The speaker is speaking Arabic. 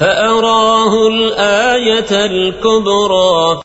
فأراه الآية الكبرى.